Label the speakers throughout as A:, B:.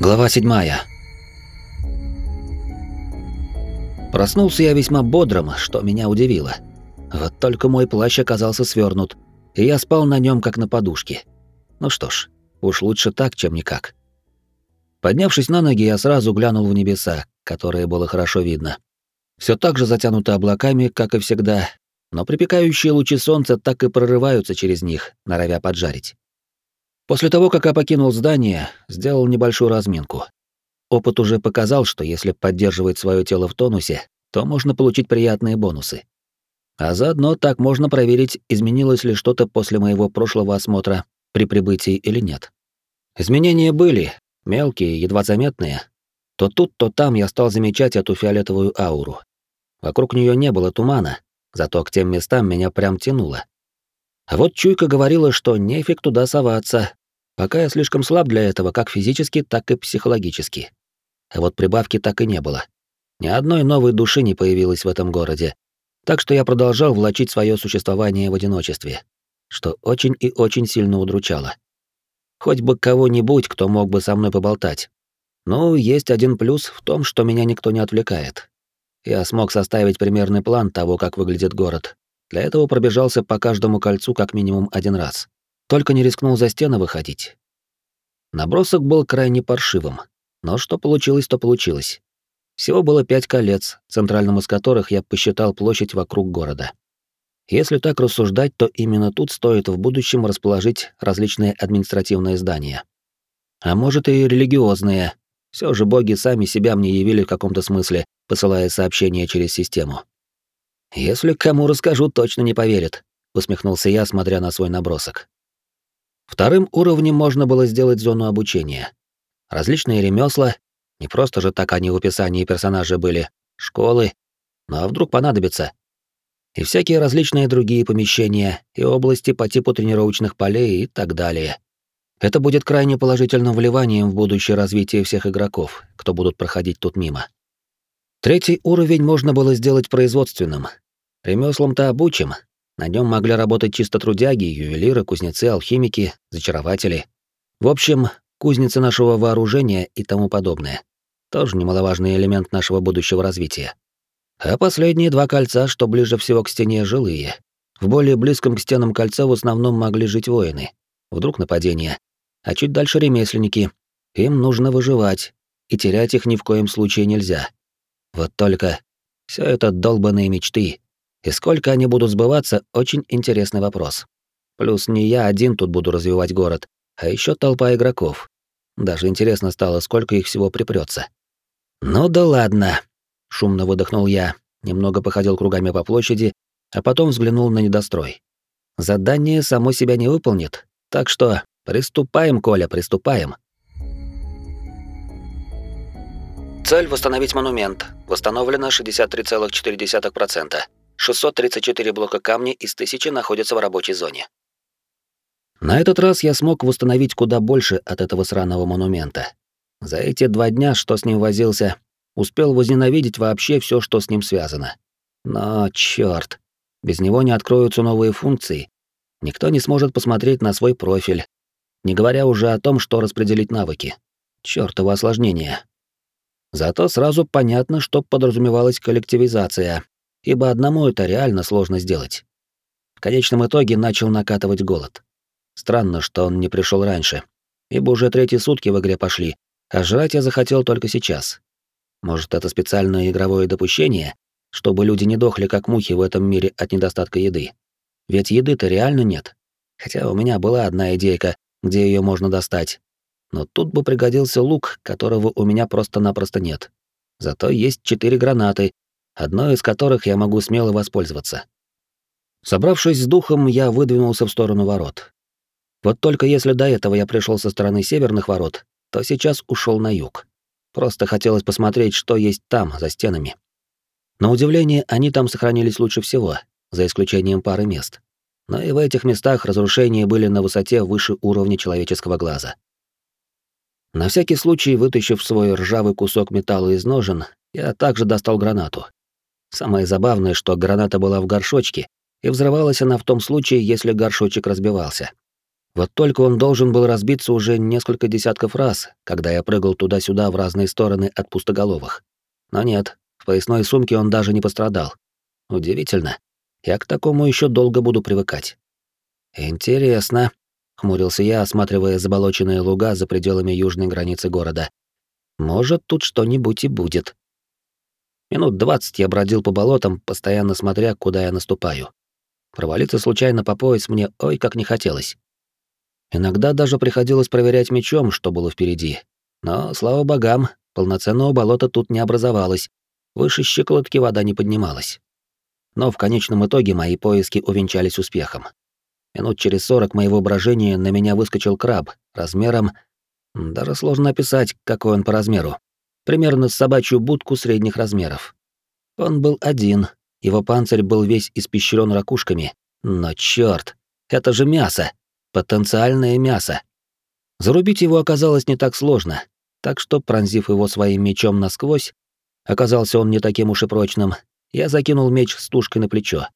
A: Глава 7. Проснулся я весьма бодрым, что меня удивило. Вот только мой плащ оказался свернут, и я спал на нем как на подушке. Ну что ж, уж лучше так, чем никак. Поднявшись на ноги, я сразу глянул в небеса, которые было хорошо видно. Все так же затянуто облаками, как и всегда, но припекающие лучи солнца так и прорываются через них, норовя поджарить. После того, как я покинул здание, сделал небольшую разминку. Опыт уже показал, что если поддерживать свое тело в тонусе, то можно получить приятные бонусы. А заодно так можно проверить, изменилось ли что-то после моего прошлого осмотра при прибытии или нет. Изменения были, мелкие, едва заметные. То тут, то там я стал замечать эту фиолетовую ауру. Вокруг нее не было тумана, зато к тем местам меня прям тянуло. А вот чуйка говорила, что нефиг туда соваться, пока я слишком слаб для этого как физически, так и психологически. А вот прибавки так и не было. Ни одной новой души не появилось в этом городе, так что я продолжал влачить свое существование в одиночестве, что очень и очень сильно удручало. Хоть бы кого-нибудь, кто мог бы со мной поболтать. Но есть один плюс в том, что меня никто не отвлекает. Я смог составить примерный план того, как выглядит город, для этого пробежался по каждому кольцу как минимум один раз. Только не рискнул за стены выходить. Набросок был крайне паршивым, но что получилось, то получилось. Всего было пять колец, центральным из которых я посчитал площадь вокруг города. Если так рассуждать, то именно тут стоит в будущем расположить различные административные здания. А может и религиозные. Все же боги сами себя мне явили в каком-то смысле, посылая сообщения через систему. Если кому расскажу, точно не поверит, усмехнулся я, смотря на свой набросок. Вторым уровнем можно было сделать зону обучения. Различные ремесла, не просто же так они в описании персонажа были, школы, ну а вдруг понадобится. И всякие различные другие помещения и области по типу тренировочных полей и так далее. Это будет крайне положительным вливанием в будущее развитие всех игроков, кто будут проходить тут мимо. Третий уровень можно было сделать производственным, Ремеслом-то обучим. На нем могли работать чисто трудяги, ювелиры, кузнецы, алхимики, зачарователи. В общем, кузницы нашего вооружения и тому подобное. Тоже немаловажный элемент нашего будущего развития. А последние два кольца, что ближе всего к стене, жилые. В более близком к стенам кольца в основном могли жить воины. Вдруг нападение. А чуть дальше ремесленники. Им нужно выживать, и терять их ни в коем случае нельзя. Вот только все это долбанные мечты, и сколько они будут сбываться, очень интересный вопрос. Плюс не я один тут буду развивать город, а еще толпа игроков. Даже интересно стало, сколько их всего припрется. Ну да ладно, шумно выдохнул я, немного походил кругами по площади, а потом взглянул на недострой. Задание само себя не выполнит, так что приступаем, Коля, приступаем. Цель восстановить монумент. Восстановлено 63,4%. 634 блока камня из 1000 находятся в рабочей зоне. На этот раз я смог восстановить куда больше от этого сраного монумента. За эти два дня, что с ним возился, успел возненавидеть вообще все, что с ним связано. Но чёрт, без него не откроются новые функции. Никто не сможет посмотреть на свой профиль, не говоря уже о том, что распределить навыки. Чёртово осложнение. Зато сразу понятно, что подразумевалась коллективизация, ибо одному это реально сложно сделать. В конечном итоге начал накатывать голод. Странно, что он не пришел раньше, ибо уже третьи сутки в игре пошли, а жрать я захотел только сейчас. Может, это специальное игровое допущение, чтобы люди не дохли как мухи в этом мире от недостатка еды. Ведь еды-то реально нет. Хотя у меня была одна идейка, где ее можно достать. Но тут бы пригодился лук, которого у меня просто-напросто нет. Зато есть четыре гранаты, одной из которых я могу смело воспользоваться. Собравшись с духом, я выдвинулся в сторону ворот. Вот только если до этого я пришел со стороны северных ворот, то сейчас ушел на юг. Просто хотелось посмотреть, что есть там, за стенами. На удивление, они там сохранились лучше всего, за исключением пары мест. Но и в этих местах разрушения были на высоте выше уровня человеческого глаза. На всякий случай, вытащив свой ржавый кусок металла из ножен, я также достал гранату. Самое забавное, что граната была в горшочке, и взрывалась она в том случае, если горшочек разбивался. Вот только он должен был разбиться уже несколько десятков раз, когда я прыгал туда-сюда в разные стороны от пустоголовых. Но нет, в поясной сумке он даже не пострадал. Удивительно. Я к такому еще долго буду привыкать. Интересно, хмурился я, осматривая заболоченные луга за пределами южной границы города. Может, тут что-нибудь и будет. Минут двадцать я бродил по болотам, постоянно смотря, куда я наступаю. Провалиться случайно по пояс мне ой как не хотелось. Иногда даже приходилось проверять мечом, что было впереди. Но, слава богам, полноценного болота тут не образовалось, выше щеколотки вода не поднималась. Но в конечном итоге мои поиски увенчались успехом. Минут через сорок моего брожения на меня выскочил краб размером... Даже сложно описать, какой он по размеру. Примерно с собачью будку средних размеров. Он был один, его панцирь был весь испещрен ракушками. Но чёрт, это же мясо! Потенциальное мясо. Зарубить его оказалось не так сложно, так что, пронзив его своим мечом насквозь, оказался он не таким уж и прочным, я закинул меч с тушкой на плечо.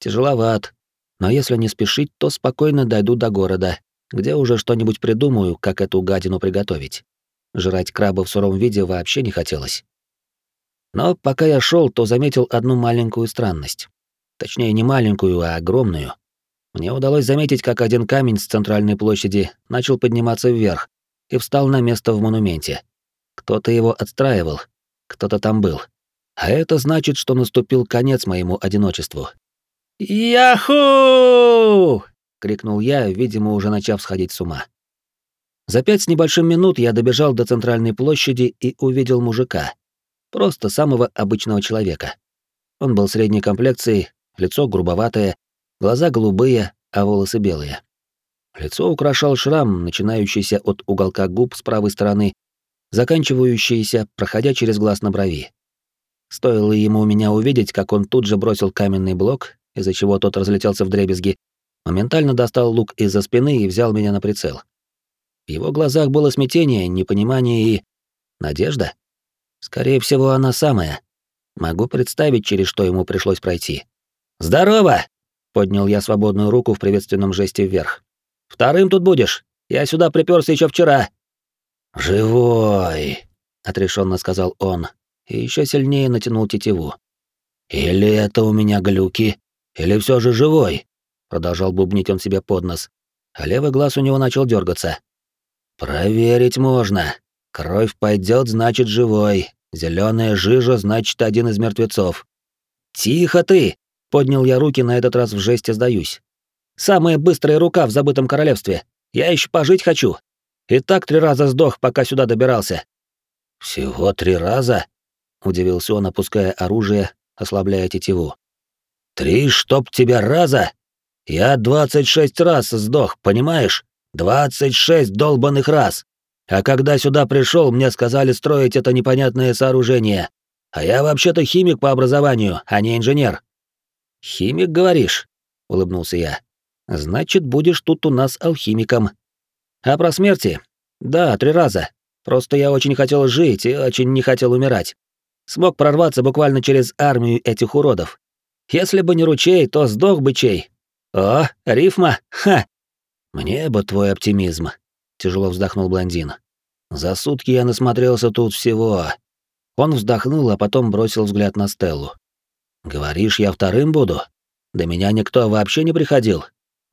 A: Тяжеловат, но если не спешить, то спокойно дойду до города, где уже что-нибудь придумаю, как эту гадину приготовить. Жрать краба в сыром виде вообще не хотелось. Но пока я шел, то заметил одну маленькую странность. Точнее, не маленькую, а огромную. Мне удалось заметить, как один камень с центральной площади начал подниматься вверх и встал на место в монументе. Кто-то его отстраивал, кто-то там был. А это значит, что наступил конец моему одиночеству. «Яху!» — крикнул я, видимо, уже начав сходить с ума. За пять с небольшим минут я добежал до центральной площади и увидел мужика. Просто самого обычного человека. Он был средней комплекции, лицо грубоватое, Глаза голубые, а волосы белые. Лицо украшал шрам, начинающийся от уголка губ с правой стороны, заканчивающийся, проходя через глаз на брови. Стоило ему меня увидеть, как он тут же бросил каменный блок, из-за чего тот разлетелся в дребезги, моментально достал лук из-за спины и взял меня на прицел. В его глазах было смятение, непонимание и... надежда? Скорее всего, она самая. Могу представить, через что ему пришлось пройти. «Здорово!» Поднял я свободную руку в приветственном жесте вверх. «Вторым тут будешь. Я сюда приперся еще вчера». «Живой», — отрешенно сказал он, и еще сильнее натянул тетиву. «Или это у меня глюки, или все же живой», — продолжал бубнить он себе под нос, а левый глаз у него начал дергаться. «Проверить можно. Кровь пойдет, значит, живой. Зеленая жижа, значит, один из мертвецов». «Тихо ты!» Поднял я руки, на этот раз в жесте сдаюсь. Самая быстрая рука в забытом королевстве. Я еще пожить хочу. И так три раза сдох, пока сюда добирался. Всего три раза? Удивился он, опуская оружие, ослабляя тетиву. Три, чтоб тебя раза? Я двадцать шесть раз сдох, понимаешь? Двадцать шесть долбанных раз. А когда сюда пришел, мне сказали строить это непонятное сооружение. А я вообще-то химик по образованию, а не инженер. «Химик, говоришь?» — улыбнулся я. «Значит, будешь тут у нас алхимиком. А про смерти? Да, три раза. Просто я очень хотел жить и очень не хотел умирать. Смог прорваться буквально через армию этих уродов. Если бы не ручей, то сдох бы чей. О, рифма, ха! Мне бы твой оптимизм, тяжело вздохнул блондин. За сутки я насмотрелся тут всего. Он вздохнул, а потом бросил взгляд на Стеллу. Говоришь, я вторым буду? До меня никто вообще не приходил.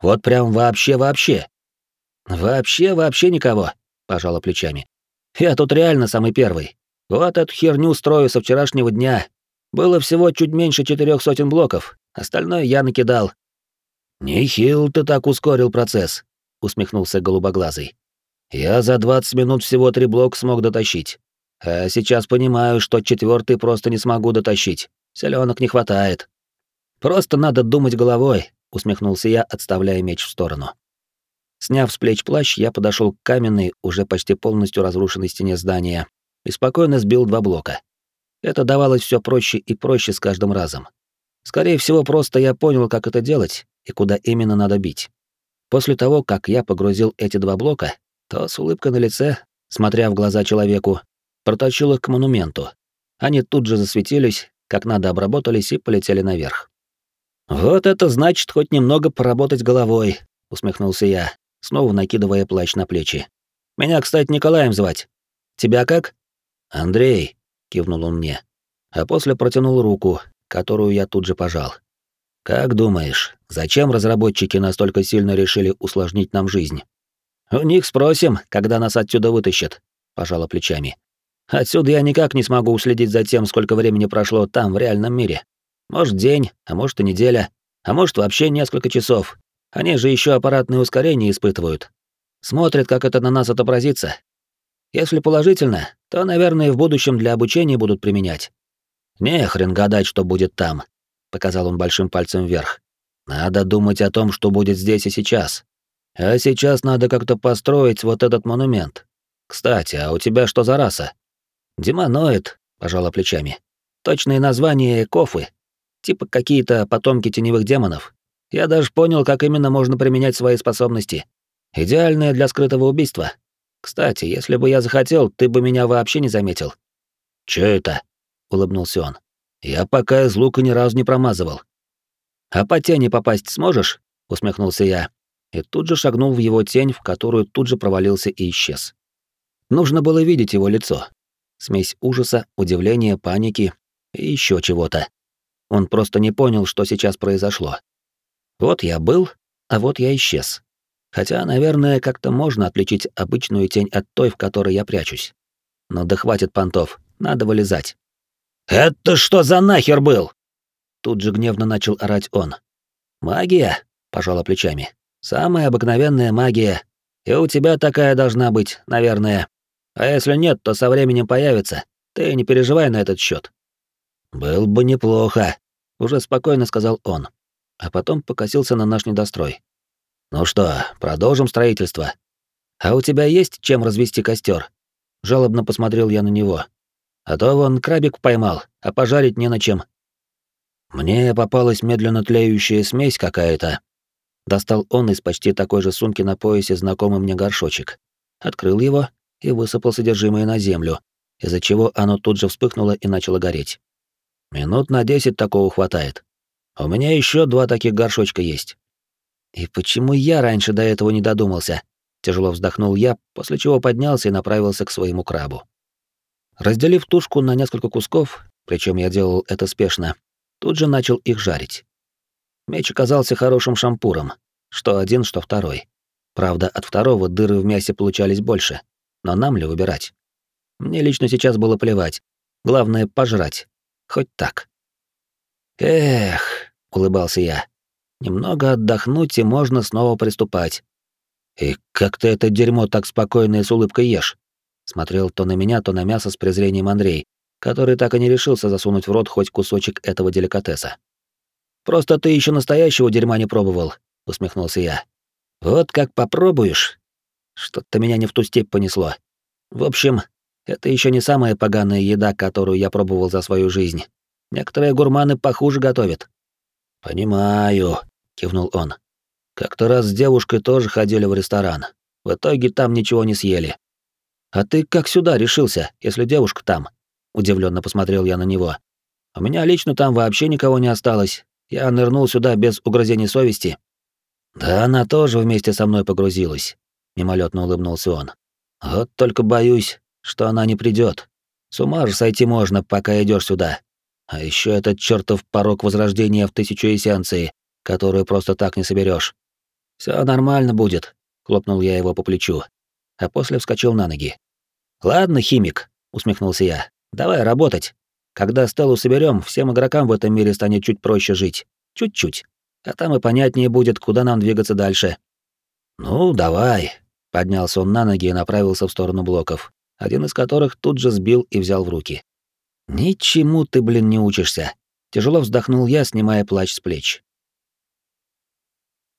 A: Вот прям вообще-вообще. Вообще-вообще никого, пожала плечами. Я тут реально самый первый. Вот эту херню строю со вчерашнего дня. Было всего чуть меньше четырех сотен блоков, остальное я накидал. Нехил ты так ускорил процесс, усмехнулся голубоглазый. Я за 20 минут всего три блока смог дотащить. А сейчас понимаю, что четвертый просто не смогу дотащить. Селенок не хватает. Просто надо думать головой, усмехнулся я, отставляя меч в сторону. Сняв с плеч плащ, я подошел к каменной, уже почти полностью разрушенной стене здания и спокойно сбил два блока. Это давалось все проще и проще с каждым разом. Скорее всего, просто я понял, как это делать и куда именно надо бить. После того, как я погрузил эти два блока, то с улыбкой на лице, смотря в глаза человеку, протащил их к монументу. Они тут же засветились, как надо обработались и полетели наверх. «Вот это значит хоть немного поработать головой», — усмехнулся я, снова накидывая плащ на плечи. «Меня, кстати, Николаем звать. Тебя как?» «Андрей», — кивнул он мне, а после протянул руку, которую я тут же пожал. «Как думаешь, зачем разработчики настолько сильно решили усложнить нам жизнь?» «У них спросим, когда нас отсюда вытащат», — пожала плечами. «Отсюда я никак не смогу уследить за тем, сколько времени прошло там, в реальном мире. Может, день, а может и неделя, а может, вообще несколько часов. Они же еще аппаратное ускорение испытывают. Смотрят, как это на нас отобразится. Если положительно, то, наверное, в будущем для обучения будут применять. Не хрен гадать, что будет там, показал он большим пальцем вверх. Надо думать о том, что будет здесь и сейчас. А сейчас надо как-то построить вот этот монумент. Кстати, а у тебя что за раса? Демоноид, пожала плечами. Точное название кофы. Типа какие-то потомки теневых демонов. Я даже понял, как именно можно применять свои способности. Идеальное для скрытого убийства. Кстати, если бы я захотел, ты бы меня вообще не заметил. Чё это? улыбнулся он. Я пока из лука ни разу не промазывал. А по тени попасть сможешь? усмехнулся я и тут же шагнул в его тень, в которую тут же провалился и исчез. Нужно было видеть его лицо. Смесь ужаса, удивления, паники и еще чего-то. Он просто не понял, что сейчас произошло. Вот я был, а вот я исчез. Хотя, наверное, как-то можно отличить обычную тень от той, в которой я прячусь. Но да хватит понтов, надо вылезать. «Это что за нахер был?» Тут же гневно начал орать он. «Магия?» — пожала плечами. «Самая обыкновенная магия. И у тебя такая должна быть, наверное. А если нет, то со временем появится. Ты не переживай на этот счет. «Был бы неплохо», — уже спокойно сказал он, а потом покосился на наш недострой. «Ну что, продолжим строительство? А у тебя есть чем развести костер? Жалобно посмотрел я на него. «А то вон крабик поймал, а пожарить не на чем». «Мне попалась медленно тлеющая смесь какая-то». Достал он из почти такой же сумки на поясе знакомый мне горшочек. Открыл его и высыпал содержимое на землю, из-за чего оно тут же вспыхнуло и начало гореть. Минут на десять такого хватает. У меня еще два таких горшочка есть. И почему я раньше до этого не додумался? Тяжело вздохнул я, после чего поднялся и направился к своему крабу. Разделив тушку на несколько кусков, причем я делал это спешно, тут же начал их жарить. Меч оказался хорошим шампуром, что один, что второй. Правда, от второго дыры в мясе получались больше, но нам ли выбирать? Мне лично сейчас было плевать. Главное — пожрать, Хоть так. Эх, улыбался я. Немного отдохнуть, и можно снова приступать. И как ты это дерьмо так спокойно и с улыбкой ешь? Смотрел то на меня, то на мясо с презрением Андрей, который так и не решился засунуть в рот хоть кусочек этого деликатеса. Просто ты еще настоящего дерьма не пробовал, усмехнулся я. Вот как попробуешь. Что-то меня не в ту степь понесло. В общем, это еще не самая поганая еда, которую я пробовал за свою жизнь. Некоторые гурманы похуже готовят. Понимаю, кивнул он. Как-то раз с девушкой тоже ходили в ресторан. В итоге там ничего не съели. А ты как сюда решился, если девушка там? Удивленно посмотрел я на него. У меня лично там вообще никого не осталось. Я нырнул сюда без угрызений совести. Да она тоже вместе со мной погрузилась. Мимолетно улыбнулся он. Вот только боюсь, что она не придет. С ума же сойти можно, пока идешь сюда. А еще этот чертов порог возрождения в тысячу эссенций, которую просто так не соберешь. Все нормально будет, хлопнул я его по плечу, а после вскочил на ноги. Ладно, химик, усмехнулся я. Давай работать. Когда Стеллу соберем, всем игрокам в этом мире станет чуть проще жить. Чуть-чуть. А там и понятнее будет, куда нам двигаться дальше. Ну, давай. Поднялся он на ноги и направился в сторону блоков один из которых тут же сбил и взял в руки. «Ничему ты, блин, не учишься», — тяжело вздохнул я, снимая плащ с плеч.